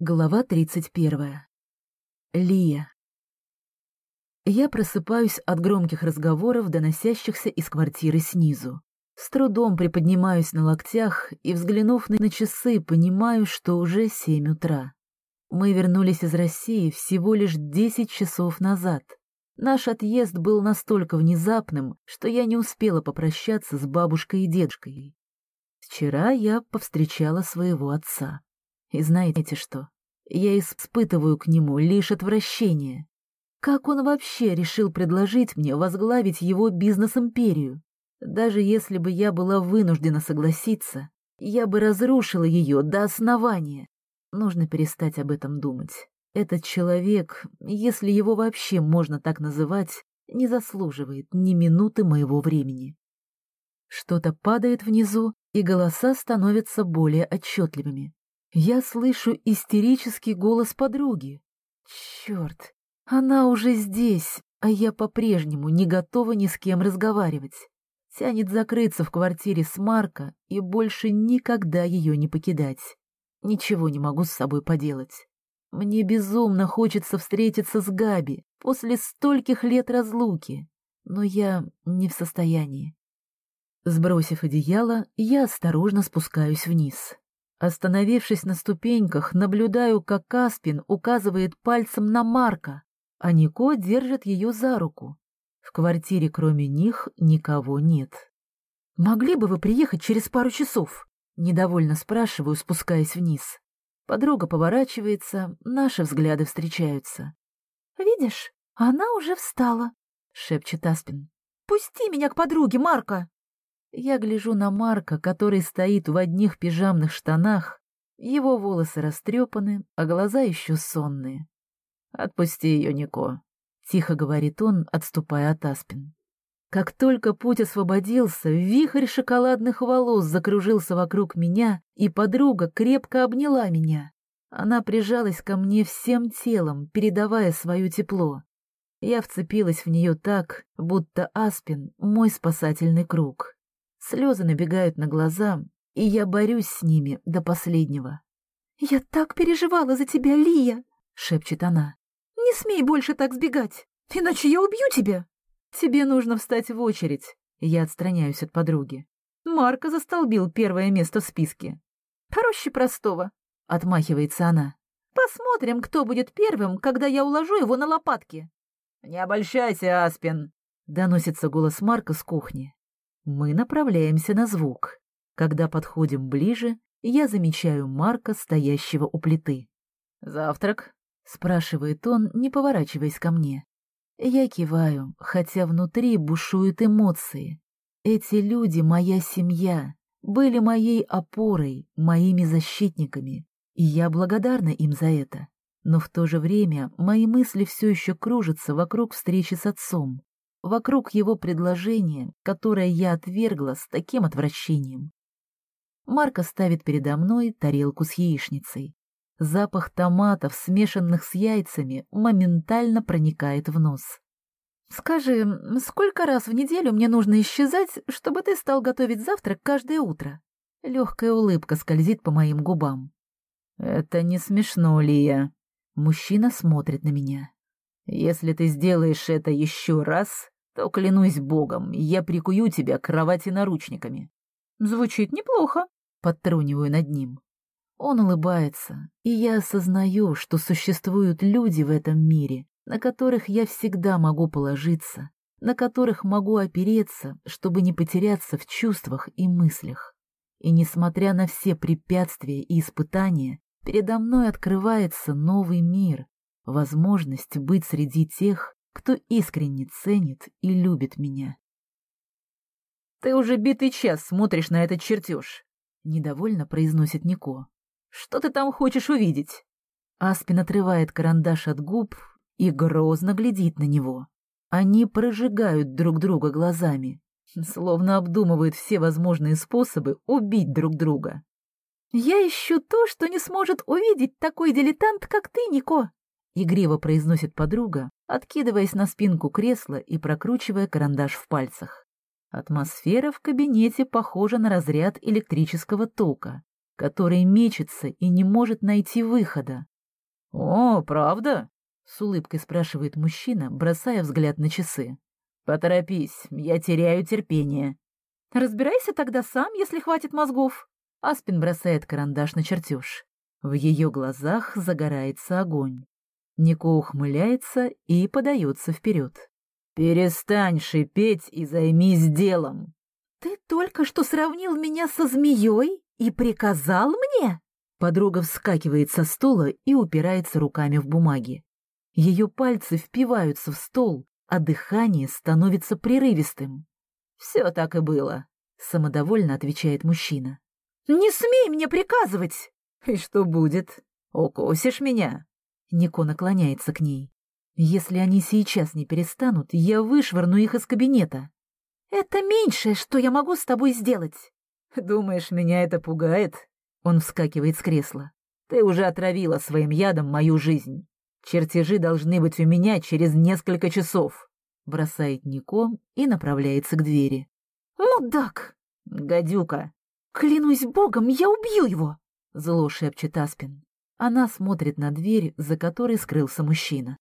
Глава 31. Лия. Я просыпаюсь от громких разговоров, доносящихся из квартиры снизу. С трудом приподнимаюсь на локтях и, взглянув на часы, понимаю, что уже семь утра. Мы вернулись из России всего лишь десять часов назад. Наш отъезд был настолько внезапным, что я не успела попрощаться с бабушкой и дедушкой. Вчера я повстречала своего отца. И знаете что? Я испытываю к нему лишь отвращение. Как он вообще решил предложить мне возглавить его бизнес-империю? Даже если бы я была вынуждена согласиться, я бы разрушила ее до основания. Нужно перестать об этом думать. Этот человек, если его вообще можно так называть, не заслуживает ни минуты моего времени. Что-то падает внизу, и голоса становятся более отчетливыми. Я слышу истерический голос подруги. Черт, она уже здесь, а я по-прежнему не готова ни с кем разговаривать. Тянет закрыться в квартире с Марка и больше никогда ее не покидать. Ничего не могу с собой поделать. Мне безумно хочется встретиться с Габи после стольких лет разлуки, но я не в состоянии. Сбросив одеяло, я осторожно спускаюсь вниз. Остановившись на ступеньках, наблюдаю, как Каспин указывает пальцем на Марка, а Нико держит ее за руку. В квартире кроме них никого нет. «Могли бы вы приехать через пару часов?» Недовольно спрашиваю, спускаясь вниз. Подруга поворачивается, наши взгляды встречаются. «Видишь, она уже встала», — шепчет Аспин. «Пусти меня к подруге, Марка!» Я гляжу на Марка, который стоит в одних пижамных штанах. Его волосы растрепаны, а глаза еще сонные. «Отпусти ее, Нико», — тихо говорит он, отступая от Аспин. Как только путь освободился, вихрь шоколадных волос закружился вокруг меня, и подруга крепко обняла меня. Она прижалась ко мне всем телом, передавая свое тепло. Я вцепилась в нее так, будто Аспин — мой спасательный круг. Слезы набегают на глаза, и я борюсь с ними до последнего. «Я так переживала за тебя, Лия!» — шепчет она. «Не смей больше так сбегать, иначе я убью тебя!» «Тебе нужно встать в очередь!» Я отстраняюсь от подруги. Марка застолбил первое место в списке. «Проще простого!» — отмахивается она. «Посмотрим, кто будет первым, когда я уложу его на лопатки!» «Не обольщайся, Аспин!» — доносится голос Марка с кухни. Мы направляемся на звук. Когда подходим ближе, я замечаю Марка, стоящего у плиты. «Завтрак?» — спрашивает он, не поворачиваясь ко мне. Я киваю, хотя внутри бушуют эмоции. Эти люди — моя семья, были моей опорой, моими защитниками, и я благодарна им за это. Но в то же время мои мысли все еще кружатся вокруг встречи с отцом вокруг его предложения, которое я отвергла с таким отвращением. Марка ставит передо мной тарелку с яичницей. Запах томатов, смешанных с яйцами, моментально проникает в нос. «Скажи, сколько раз в неделю мне нужно исчезать, чтобы ты стал готовить завтрак каждое утро?» Легкая улыбка скользит по моим губам. «Это не смешно, Лия». Мужчина смотрит на меня. Если ты сделаешь это еще раз, то, клянусь богом, я прикую тебя к кровати наручниками. Звучит неплохо, подтруниваю над ним. Он улыбается, и я осознаю, что существуют люди в этом мире, на которых я всегда могу положиться, на которых могу опереться, чтобы не потеряться в чувствах и мыслях. И несмотря на все препятствия и испытания, передо мной открывается новый мир, возможность быть среди тех, кто искренне ценит и любит меня. «Ты уже битый час смотришь на этот чертеж», — недовольно произносит Нико. «Что ты там хочешь увидеть?» Аспин отрывает карандаш от губ и грозно глядит на него. Они прожигают друг друга глазами, словно обдумывают все возможные способы убить друг друга. «Я ищу то, что не сможет увидеть такой дилетант, как ты, Нико», Игриво произносит подруга, откидываясь на спинку кресла и прокручивая карандаш в пальцах. Атмосфера в кабинете похожа на разряд электрического тока. который мечется и не может найти выхода. «О, правда?» — с улыбкой спрашивает мужчина, бросая взгляд на часы. «Поторопись, я теряю терпение». «Разбирайся тогда сам, если хватит мозгов». Аспин бросает карандаш на чертеж. В ее глазах загорается огонь. Нико ухмыляется и подается вперед. «Перестань шипеть и займись делом!» «Ты только что сравнил меня со змеей и приказал мне?» Подруга вскакивает со стула и упирается руками в бумаги. Ее пальцы впиваются в стол, а дыхание становится прерывистым. «Все так и было», — самодовольно отвечает мужчина. «Не смей мне приказывать!» «И что будет? Укусишь меня?» Нико наклоняется к ней. «Если они сейчас не перестанут, я вышвырну их из кабинета». «Это меньшее, что я могу с тобой сделать». «Думаешь, меня это пугает?» Он вскакивает с кресла. «Ты уже отравила своим ядом мою жизнь. Чертежи должны быть у меня через несколько часов», — бросает Нико и направляется к двери. «Мудак!» «Гадюка!» «Клянусь богом, я убью его!» — зло шепчет Аспин. Она смотрит на дверь, за которой скрылся мужчина.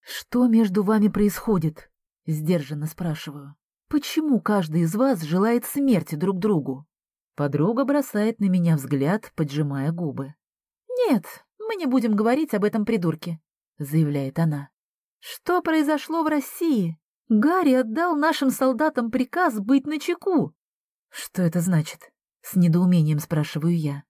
«Что между вами происходит?» — сдержанно спрашиваю. «Почему каждый из вас желает смерти друг другу?» Подруга бросает на меня взгляд, поджимая губы. «Нет, мы не будем говорить об этом придурке», — заявляет она. «Что произошло в России? Гарри отдал нашим солдатам приказ быть начеку». «Что это значит?» — с недоумением спрашиваю я.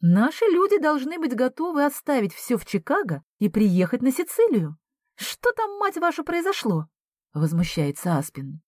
«Наши люди должны быть готовы оставить все в Чикаго и приехать на Сицилию. Что там, мать ваша, произошло?» — возмущается Аспин.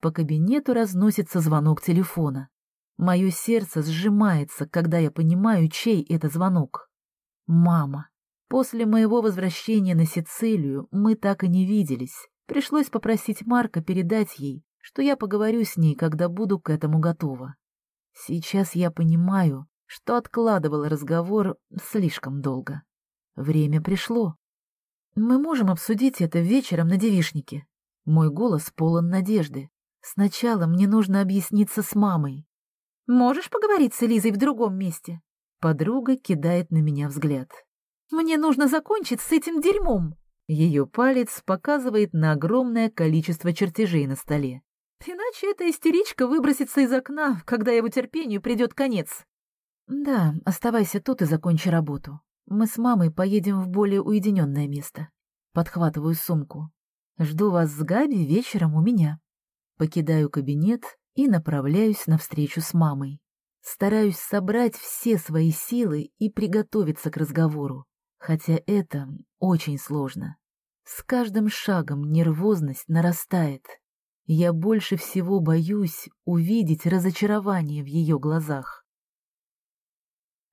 По кабинету разносится звонок телефона. Мое сердце сжимается, когда я понимаю, чей это звонок. Мама. После моего возвращения на Сицилию мы так и не виделись. Пришлось попросить Марка передать ей, что я поговорю с ней, когда буду к этому готова. Сейчас я понимаю, что откладывала разговор слишком долго. Время пришло. Мы можем обсудить это вечером на девишнике. Мой голос полон надежды. Сначала мне нужно объясниться с мамой. Можешь поговорить с Элизой в другом месте?» Подруга кидает на меня взгляд. «Мне нужно закончить с этим дерьмом!» Ее палец показывает на огромное количество чертежей на столе. «Иначе эта истеричка выбросится из окна, когда его терпению придет конец». «Да, оставайся тут и закончи работу. Мы с мамой поедем в более уединенное место». Подхватываю сумку. «Жду вас с Габи вечером у меня». Покидаю кабинет и направляюсь навстречу с мамой. Стараюсь собрать все свои силы и приготовиться к разговору, хотя это очень сложно. С каждым шагом нервозность нарастает. Я больше всего боюсь увидеть разочарование в ее глазах.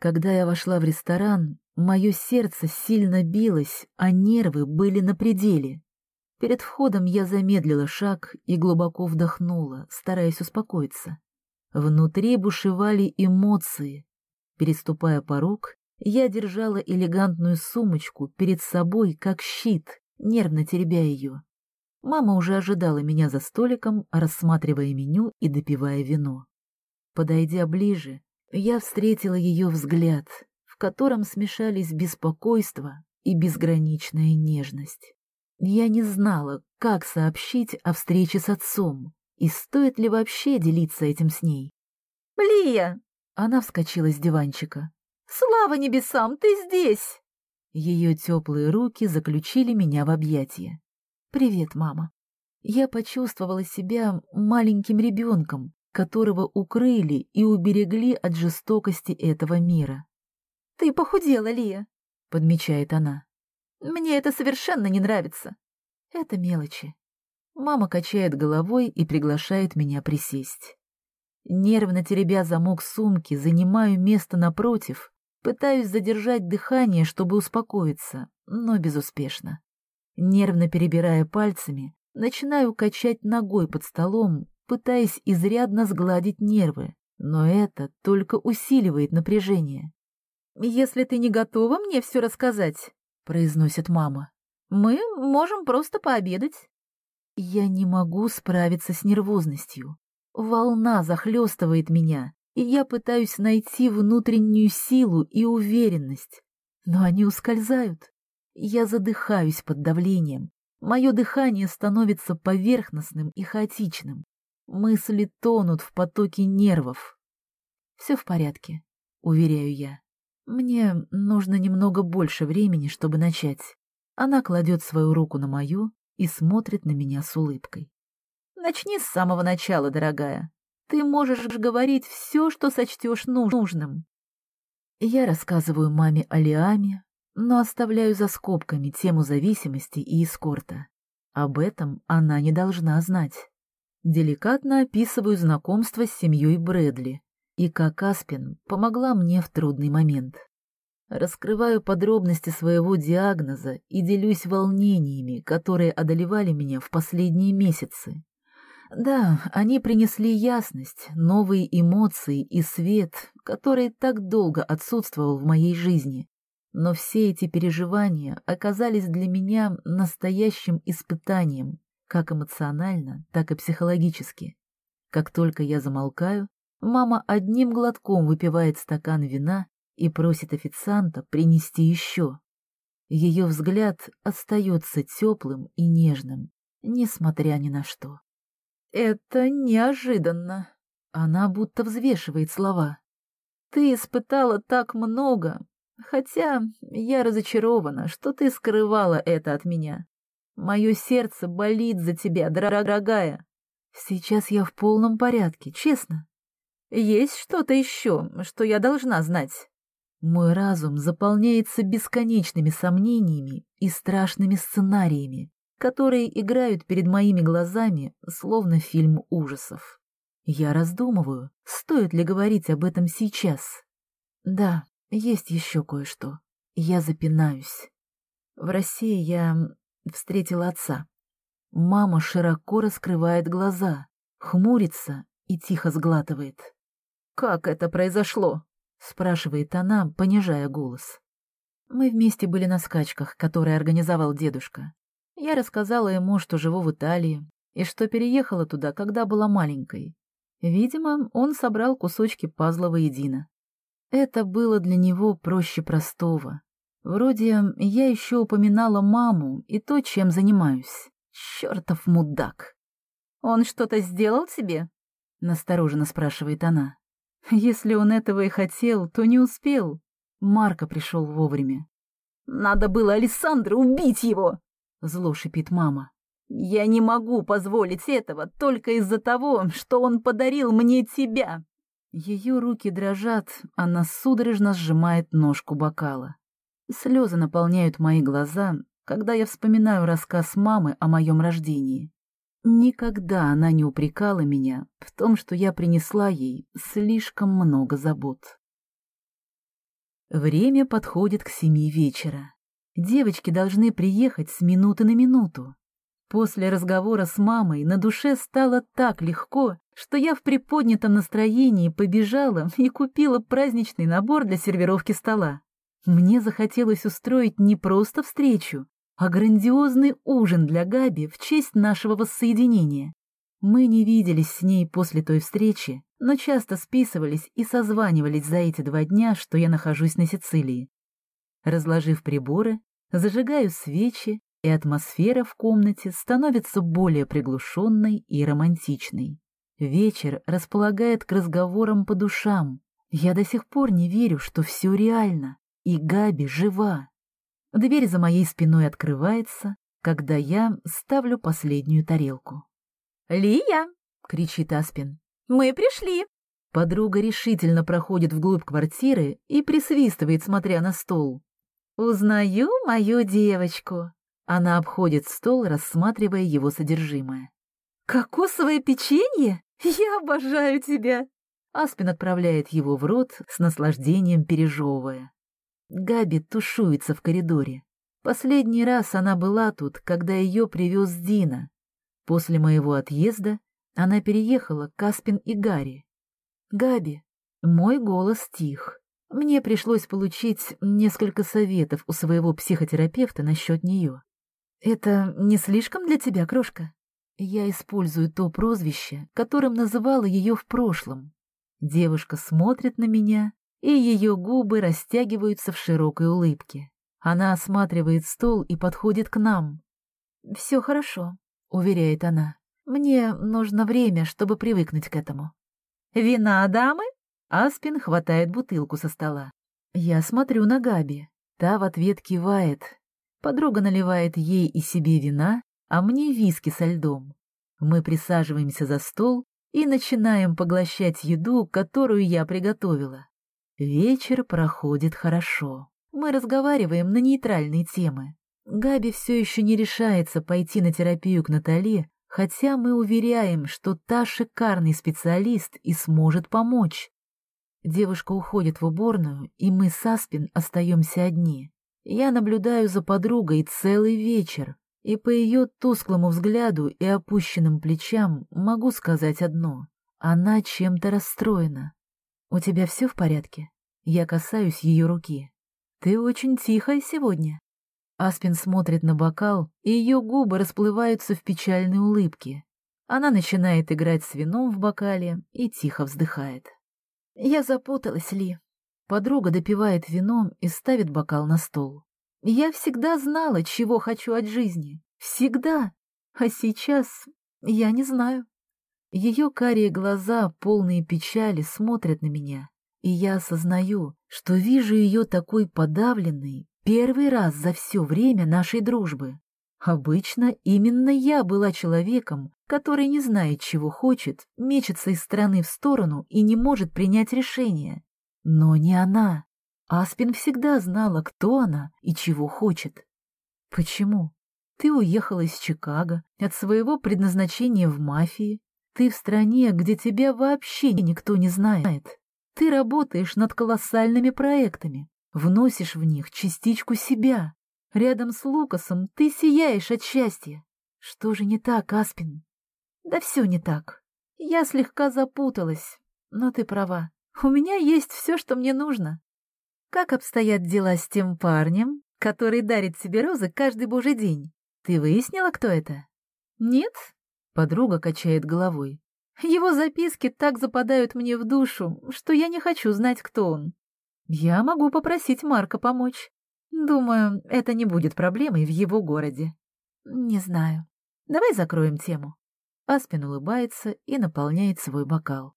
Когда я вошла в ресторан, мое сердце сильно билось, а нервы были на пределе. Перед входом я замедлила шаг и глубоко вдохнула, стараясь успокоиться. Внутри бушевали эмоции. Переступая порог, я держала элегантную сумочку перед собой, как щит, нервно теребя ее. Мама уже ожидала меня за столиком, рассматривая меню и допивая вино. Подойдя ближе, я встретила ее взгляд, в котором смешались беспокойство и безграничная нежность. Я не знала, как сообщить о встрече с отцом и стоит ли вообще делиться этим с ней. «Лия!» Она вскочила с диванчика. «Слава небесам, ты здесь!» Ее теплые руки заключили меня в объятия. «Привет, мама». Я почувствовала себя маленьким ребенком, которого укрыли и уберегли от жестокости этого мира. «Ты похудела, Лия», — подмечает она. Мне это совершенно не нравится. Это мелочи. Мама качает головой и приглашает меня присесть. Нервно теребя замок сумки, занимаю место напротив, пытаюсь задержать дыхание, чтобы успокоиться, но безуспешно. Нервно перебирая пальцами, начинаю качать ногой под столом, пытаясь изрядно сгладить нервы, но это только усиливает напряжение. «Если ты не готова мне все рассказать, — произносит мама. «Мы можем просто пообедать». Я не могу справиться с нервозностью. Волна захлестывает меня, и я пытаюсь найти внутреннюю силу и уверенность, но они ускользают. Я задыхаюсь под давлением. Мое дыхание становится поверхностным и хаотичным. Мысли тонут в потоке нервов. Все в порядке, уверяю я. Мне нужно немного больше времени, чтобы начать. Она кладет свою руку на мою и смотрит на меня с улыбкой. Начни с самого начала, дорогая. Ты можешь говорить все, что сочтешь нужным. Я рассказываю маме о Лиаме, но оставляю за скобками тему зависимости и эскорта. Об этом она не должна знать. Деликатно описываю знакомство с семьей Брэдли и как Аспин помогла мне в трудный момент. Раскрываю подробности своего диагноза и делюсь волнениями, которые одолевали меня в последние месяцы. Да, они принесли ясность, новые эмоции и свет, который так долго отсутствовал в моей жизни. Но все эти переживания оказались для меня настоящим испытанием, как эмоционально, так и психологически. Как только я замолкаю, мама одним глотком выпивает стакан вина и просит официанта принести еще. Ее взгляд остается теплым и нежным, несмотря ни на что. «Это неожиданно!» Она будто взвешивает слова. «Ты испытала так много, Хотя я разочарована, что ты скрывала это от меня. Мое сердце болит за тебя, дорогая. Сейчас я в полном порядке, честно. Есть что-то еще, что я должна знать? Мой разум заполняется бесконечными сомнениями и страшными сценариями, которые играют перед моими глазами, словно фильм ужасов. Я раздумываю, стоит ли говорить об этом сейчас. Да, есть еще кое-что. Я запинаюсь. В России я встретила отца. Мама широко раскрывает глаза, хмурится и тихо сглатывает. «Как это произошло?» — спрашивает она, понижая голос. Мы вместе были на скачках, которые организовал дедушка. Я рассказала ему, что живу в Италии, и что переехала туда, когда была маленькой. Видимо, он собрал кусочки пазла воедино. Это было для него проще простого. Вроде я еще упоминала маму и то, чем занимаюсь. Чертов мудак. «Он что-то сделал тебе?» — настороженно спрашивает она. «Если он этого и хотел, то не успел». Марко пришел вовремя. «Надо было Александра убить его!» — зло шипит мама. «Я не могу позволить этого только из-за того, что он подарил мне тебя!» Ее руки дрожат, она судорожно сжимает ножку бокала. Слезы наполняют мои глаза, когда я вспоминаю рассказ мамы о моем рождении. Никогда она не упрекала меня в том, что я принесла ей слишком много забот. Время подходит к семи вечера. Девочки должны приехать с минуты на минуту. После разговора с мамой на душе стало так легко, что я в приподнятом настроении побежала и купила праздничный набор для сервировки стола. Мне захотелось устроить не просто встречу, а грандиозный ужин для Габи в честь нашего воссоединения. Мы не виделись с ней после той встречи, но часто списывались и созванивались за эти два дня, что я нахожусь на Сицилии. Разложив приборы, зажигаю свечи и атмосфера в комнате становится более приглушенной и романтичной. Вечер располагает к разговорам по душам. Я до сих пор не верю, что все реально, и Габи жива. Дверь за моей спиной открывается, когда я ставлю последнюю тарелку. «Лия!» — кричит Аспин. «Мы пришли!» Подруга решительно проходит вглубь квартиры и присвистывает, смотря на стол. «Узнаю мою девочку!» Она обходит стол, рассматривая его содержимое. «Кокосовое печенье? Я обожаю тебя!» Аспин отправляет его в рот с наслаждением пережевывая. Габи тушуется в коридоре. Последний раз она была тут, когда ее привез Дина. После моего отъезда она переехала к Аспин и Гарри. «Габи!» Мой голос тих. Мне пришлось получить несколько советов у своего психотерапевта насчет нее. «Это не слишком для тебя, крошка?» Я использую то прозвище, которым называла ее в прошлом. Девушка смотрит на меня, и ее губы растягиваются в широкой улыбке. Она осматривает стол и подходит к нам. «Все хорошо», — уверяет она. «Мне нужно время, чтобы привыкнуть к этому». «Вина, дамы?» Аспин хватает бутылку со стола. Я смотрю на Габи. Та в ответ кивает. Подруга наливает ей и себе вина, а мне виски со льдом. Мы присаживаемся за стол и начинаем поглощать еду, которую я приготовила. Вечер проходит хорошо. Мы разговариваем на нейтральные темы. Габи все еще не решается пойти на терапию к Натали, хотя мы уверяем, что та шикарный специалист и сможет помочь. Девушка уходит в уборную, и мы с Аспин остаемся одни. Я наблюдаю за подругой целый вечер, и по ее тусклому взгляду и опущенным плечам могу сказать одно — она чем-то расстроена. «У тебя все в порядке?» Я касаюсь ее руки. «Ты очень тихая сегодня». Аспин смотрит на бокал, и ее губы расплываются в печальной улыбке. Она начинает играть с вином в бокале и тихо вздыхает. «Я запуталась, Ли». Подруга допивает вином и ставит бокал на стол. «Я всегда знала, чего хочу от жизни. Всегда. А сейчас я не знаю». Ее карие глаза, полные печали, смотрят на меня, и я осознаю, что вижу ее такой подавленной первый раз за все время нашей дружбы. Обычно именно я была человеком, который не знает, чего хочет, мечется из стороны в сторону и не может принять решение. Но не она. Аспин всегда знала, кто она и чего хочет. Почему? Ты уехала из Чикаго, от своего предназначения в мафии. Ты в стране, где тебя вообще никто не знает. Ты работаешь над колоссальными проектами, вносишь в них частичку себя. Рядом с Лукасом ты сияешь от счастья. Что же не так, Аспин? Да все не так. Я слегка запуталась, но ты права. У меня есть все, что мне нужно. Как обстоят дела с тем парнем, который дарит себе розы каждый божий день? Ты выяснила, кто это? Нет? Подруга качает головой. Его записки так западают мне в душу, что я не хочу знать, кто он. Я могу попросить Марка помочь. Думаю, это не будет проблемой в его городе. Не знаю. Давай закроем тему. Аспин улыбается и наполняет свой бокал.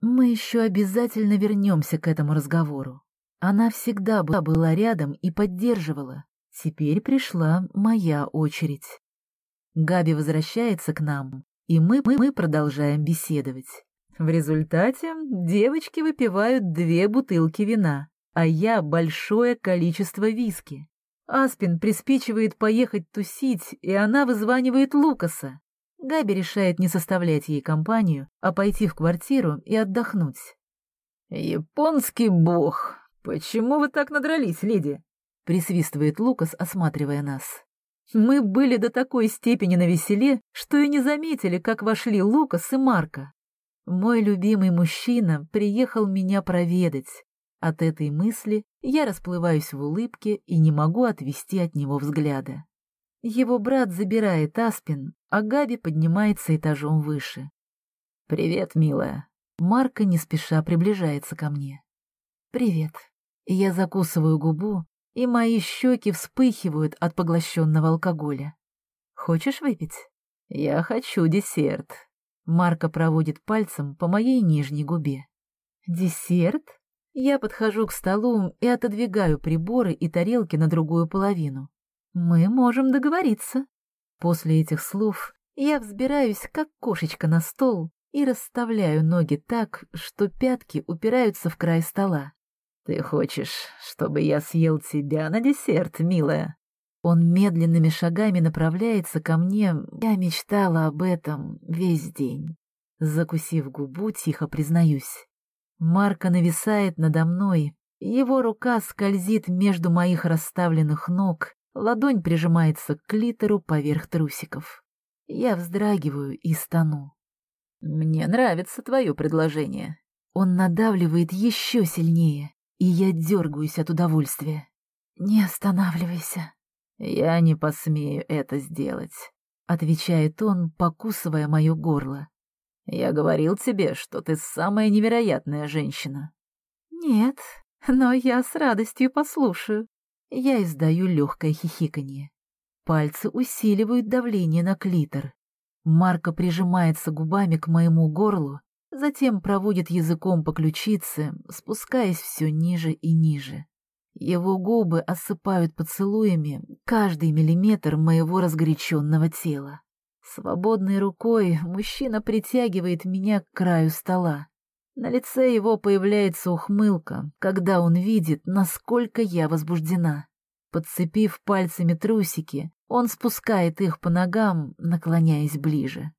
Мы еще обязательно вернемся к этому разговору. Она всегда была, рядом и поддерживала. Теперь пришла моя очередь. Габи возвращается к нам, и мы, мы, мы продолжаем беседовать. В результате девочки выпивают две бутылки вина, а я большое количество виски. Аспин приспичивает поехать тусить, и она вызванивает Лукаса. Габи решает не составлять ей компанию, а пойти в квартиру и отдохнуть. «Японский бог! Почему вы так надрались, леди?» — присвистывает Лукас, осматривая нас. Мы были до такой степени на веселе, что и не заметили, как вошли Лукас и Марка. Мой любимый мужчина приехал меня проведать. От этой мысли я расплываюсь в улыбке и не могу отвести от него взгляда. Его брат забирает Аспин, а Габи поднимается этажом выше. «Привет, милая». Марка не спеша приближается ко мне. «Привет». Я закусываю губу, и мои щеки вспыхивают от поглощенного алкоголя. «Хочешь выпить?» «Я хочу десерт». Марка проводит пальцем по моей нижней губе. «Десерт?» Я подхожу к столу и отодвигаю приборы и тарелки на другую половину. Мы можем договориться. После этих слов я взбираюсь, как кошечка, на стол и расставляю ноги так, что пятки упираются в край стола. «Ты хочешь, чтобы я съел тебя на десерт, милая?» Он медленными шагами направляется ко мне. Я мечтала об этом весь день. Закусив губу, тихо признаюсь. Марка нависает надо мной. Его рука скользит между моих расставленных ног, Ладонь прижимается к клитору поверх трусиков. Я вздрагиваю и стану. «Мне нравится твое предложение». Он надавливает еще сильнее, и я дергаюсь от удовольствия. «Не останавливайся». «Я не посмею это сделать», — отвечает он, покусывая мое горло. Я говорил тебе, что ты самая невероятная женщина. Нет, но я с радостью послушаю. Я издаю легкое хихиканье. Пальцы усиливают давление на клитор. Марка прижимается губами к моему горлу, затем проводит языком по ключице, спускаясь все ниже и ниже. Его губы осыпают поцелуями каждый миллиметр моего разгоряченного тела. Свободной рукой мужчина притягивает меня к краю стола. На лице его появляется ухмылка, когда он видит, насколько я возбуждена. Подцепив пальцами трусики, он спускает их по ногам, наклоняясь ближе.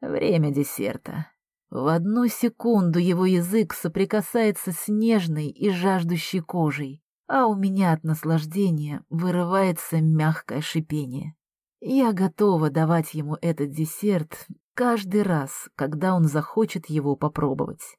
Время десерта. В одну секунду его язык соприкасается с нежной и жаждущей кожей, а у меня от наслаждения вырывается мягкое шипение. Я готова давать ему этот десерт каждый раз, когда он захочет его попробовать.